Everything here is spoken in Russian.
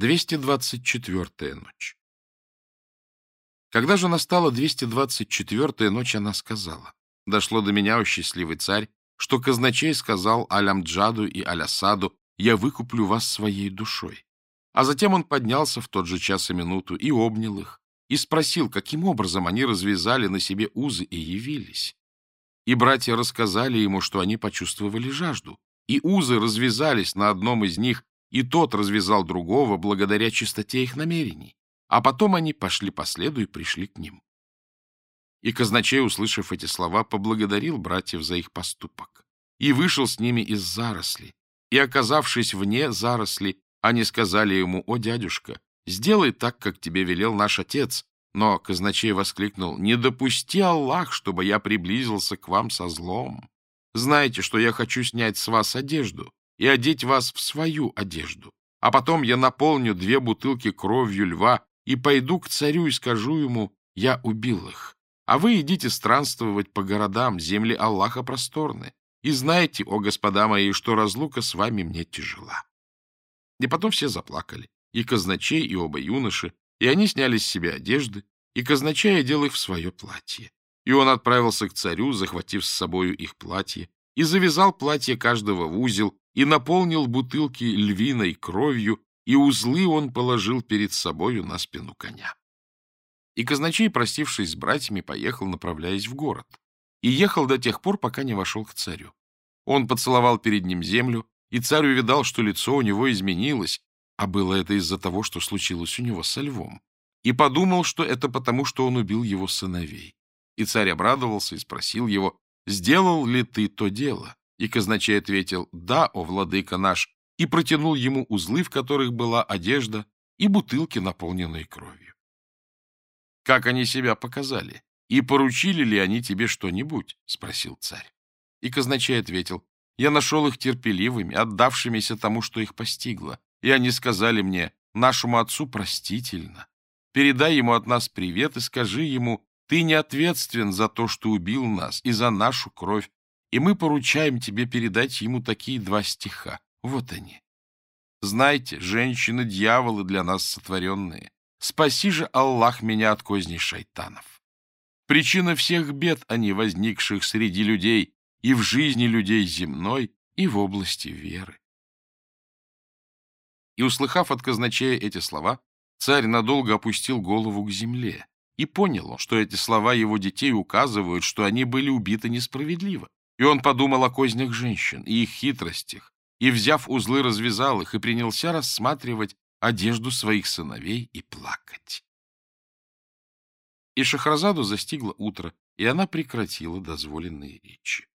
224-я ночь. Когда же настала 224-я ночь, она сказала. Дошло до меня, о счастливый царь, что казначей сказал Алямджаду и Алясаду, «Я выкуплю вас своей душой». А затем он поднялся в тот же час и минуту и обнял их, и спросил, каким образом они развязали на себе узы и явились. И братья рассказали ему, что они почувствовали жажду, и узы развязались на одном из них, и тот развязал другого благодаря чистоте их намерений. А потом они пошли по следу и пришли к ним. И казначей, услышав эти слова, поблагодарил братьев за их поступок и вышел с ними из заросли. И, оказавшись вне заросли, они сказали ему, «О, дядюшка, сделай так, как тебе велел наш отец». Но казначей воскликнул, «Не допусти, Аллах, чтобы я приблизился к вам со злом. Знаете, что я хочу снять с вас одежду, и одеть вас в свою одежду. А потом я наполню две бутылки кровью льва и пойду к царю и скажу ему, я убил их. А вы идите странствовать по городам, земли Аллаха просторны. И знаете, о господа мои, что разлука с вами мне тяжела. И потом все заплакали, и казначей, и оба юноши, и они сняли с себя одежды, и казначей одел их в свое платье. И он отправился к царю, захватив с собою их платье, и завязал платье каждого в узел, и наполнил бутылки львиной кровью, и узлы он положил перед собою на спину коня. И казначей, простившись с братьями, поехал, направляясь в город, и ехал до тех пор, пока не вошел к царю. Он поцеловал перед ним землю, и царь увидал, что лицо у него изменилось, а было это из-за того, что случилось у него со львом, и подумал, что это потому, что он убил его сыновей. И царь обрадовался и спросил его, «Сделал ли ты то дело?» И казначей ответил «Да, о владыка наш», и протянул ему узлы, в которых была одежда, и бутылки, наполненные кровью. «Как они себя показали? И поручили ли они тебе что-нибудь?» — спросил царь. И казначей ответил «Я нашел их терпеливыми, отдавшимися тому, что их постигло, и они сказали мне, нашему отцу простительно. Передай ему от нас привет и скажи ему, ты не ответственен за то, что убил нас, и за нашу кровь, и мы поручаем тебе передать ему такие два стиха. Вот они. Знайте, женщины — дьяволы для нас сотворенные. Спаси же, Аллах, меня от козни шайтанов. Причина всех бед, а они, возникших среди людей, и в жизни людей земной, и в области веры. И, услыхав от казначея эти слова, царь надолго опустил голову к земле и понял, что эти слова его детей указывают, что они были убиты несправедливо. И он подумал о кознях женщин и их хитростях, и, взяв узлы, развязал их и принялся рассматривать одежду своих сыновей и плакать. И Шахразаду застигло утро, и она прекратила дозволенные речи.